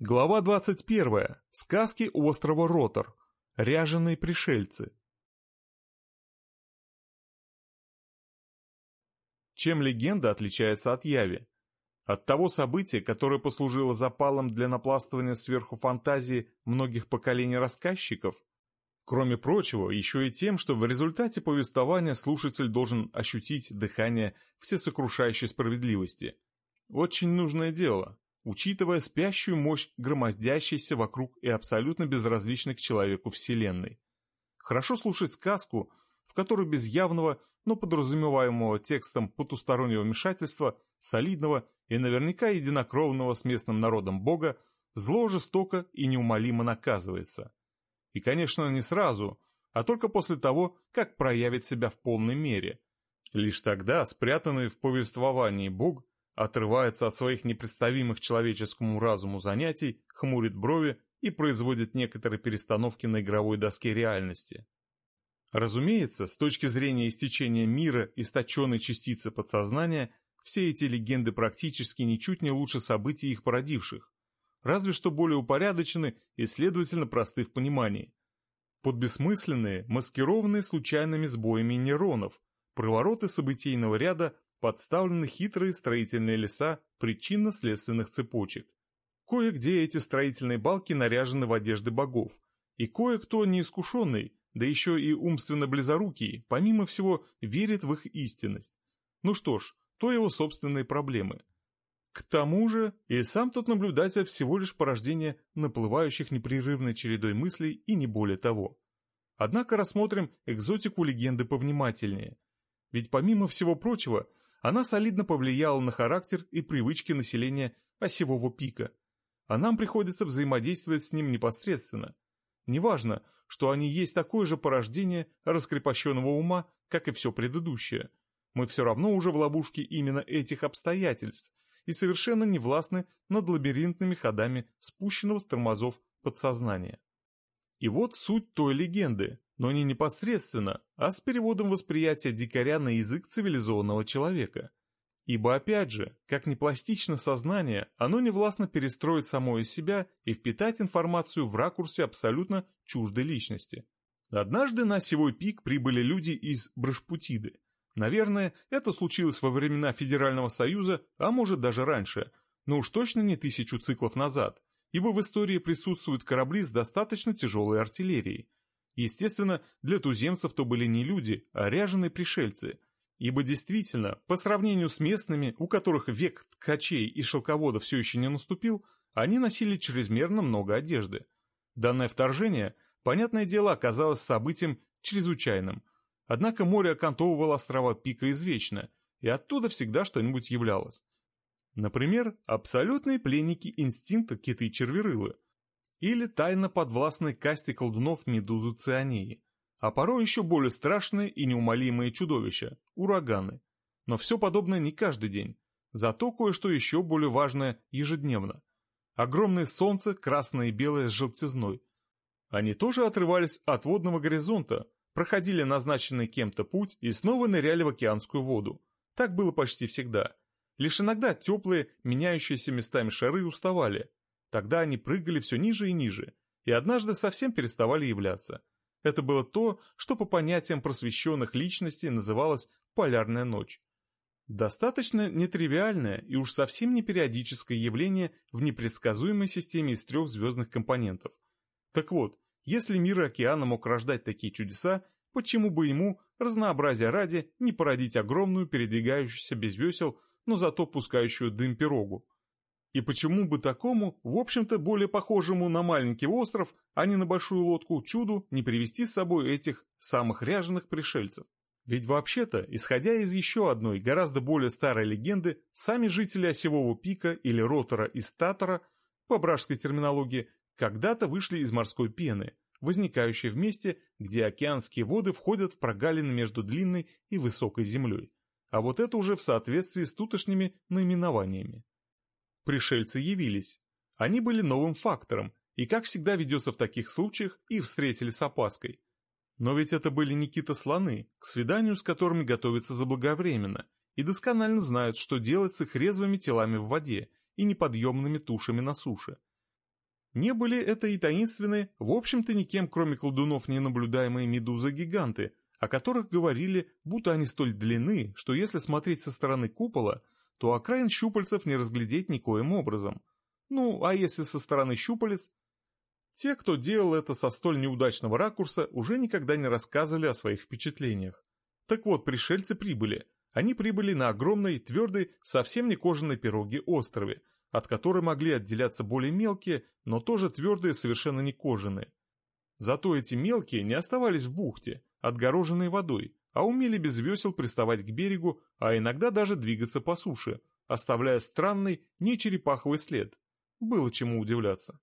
Глава 21. Сказки острова Ротор. Ряженые пришельцы. Чем легенда отличается от яви? От того события, которое послужило запалом для напластывания сверху фантазии многих поколений рассказчиков? Кроме прочего, еще и тем, что в результате повествования слушатель должен ощутить дыхание всесокрушающей справедливости. Очень нужное дело, учитывая спящую мощь громоздящейся вокруг и абсолютно безразличной к человеку Вселенной. Хорошо слушать сказку, в которой без явного, но подразумеваемого текстом потустороннего вмешательства, солидного и наверняка единокровного с местным народом Бога, зло жестоко и неумолимо наказывается. И, конечно, не сразу, а только после того, как проявит себя в полной мере. Лишь тогда спрятанный в повествовании Бог отрывается от своих непредставимых человеческому разуму занятий, хмурит брови и производит некоторые перестановки на игровой доске реальности. Разумеется, с точки зрения истечения мира источенной частицы подсознания, все эти легенды практически ничуть не лучше событий их породивших, разве что более упорядочены и, следовательно, просты в понимании. Под бессмысленные, маскированные случайными сбоями нейронов, провороты событийного ряда подставлены хитрые строительные леса причинно-следственных цепочек. Кое-где эти строительные балки наряжены в одежды богов, и кое-кто неискушенный, да еще и умственно близорукий, помимо всего, верит в их истинность. Ну что ж, то его собственные проблемы. К тому же, и сам тот наблюдатель всего лишь порождение наплывающих непрерывной чередой мыслей и не более того. Однако рассмотрим экзотику легенды повнимательнее. Ведь помимо всего прочего, она солидно повлияла на характер и привычки населения осевого пика, а нам приходится взаимодействовать с ним непосредственно. Неважно, что они есть такое же порождение раскрепощенного ума, как и все предыдущее. Мы все равно уже в ловушке именно этих обстоятельств и совершенно не властны над лабиринтными ходами спущенного с тормозов подсознания. И вот суть той легенды, но не непосредственно, а с переводом восприятия дикаря на язык цивилизованного человека. Ибо опять же, как не пластично сознание, оно не властно перестроить самое себя и впитать информацию в ракурсе абсолютно чуждой личности. Однажды на севой пик прибыли люди из Брашпутиды. Наверное, это случилось во времена Федерального Союза, а может даже раньше, но уж точно не тысячу циклов назад, ибо в истории присутствуют корабли с достаточно тяжелой артиллерией, Естественно, для туземцев то были не люди, а ряженые пришельцы. Ибо действительно, по сравнению с местными, у которых век ткачей и шелководов все еще не наступил, они носили чрезмерно много одежды. Данное вторжение, понятное дело, оказалось событием чрезвычайным. Однако море окантовывало острова Пика извечно, и оттуда всегда что-нибудь являлось. Например, абсолютные пленники инстинкта киты-черверылы, или тайно подвластной касте колдунов медузу циании, а порой еще более страшные и неумолимые чудовища – ураганы. Но все подобное не каждый день, зато кое-что еще более важное ежедневно. Огромное солнце, красное и белое с желтизной. Они тоже отрывались от водного горизонта, проходили назначенный кем-то путь и снова ныряли в океанскую воду. Так было почти всегда. Лишь иногда теплые, меняющиеся местами шары уставали, Тогда они прыгали все ниже и ниже, и однажды совсем переставали являться. Это было то, что по понятиям просвещенных личностей называлось «полярная ночь». Достаточно нетривиальное и уж совсем не периодическое явление в непредсказуемой системе из трех звездных компонентов. Так вот, если мир океана мог рождать такие чудеса, почему бы ему, разнообразия ради, не породить огромную, передвигающуюся без весел, но зато пускающую дым пирогу? И почему бы такому, в общем-то более похожему на маленький остров, а не на большую лодку, чуду не привести с собой этих самых ряженых пришельцев? Ведь вообще-то, исходя из еще одной, гораздо более старой легенды, сами жители Осевого пика или ротора и статора, по бражской терминологии, когда-то вышли из морской пены, возникающей в месте, где океанские воды входят в прогалины между длинной и высокой землей. А вот это уже в соответствии с тутошними наименованиями. Пришельцы явились. Они были новым фактором, и, как всегда ведется в таких случаях, их встретили с опаской. Но ведь это были Никита-слоны, к свиданию с которыми готовятся заблаговременно, и досконально знают, что делать с их резвыми телами в воде и неподъемными тушами на суше. Не были это и таинственные, в общем-то никем, кроме колдунов, не наблюдаемые медузы-гиганты, о которых говорили, будто они столь длинны, что если смотреть со стороны купола, то окраин щупальцев не разглядеть никоим образом. Ну, а если со стороны щупалец? Те, кто делал это со столь неудачного ракурса, уже никогда не рассказывали о своих впечатлениях. Так вот, пришельцы прибыли. Они прибыли на огромной, твердой, совсем не кожаной пироге острове, от которой могли отделяться более мелкие, но тоже твердые, совершенно не кожаные. Зато эти мелкие не оставались в бухте, отгороженной водой, а умели без весел приставать к берегу, а иногда даже двигаться по суше, оставляя странный, не черепаховый след. Было чему удивляться.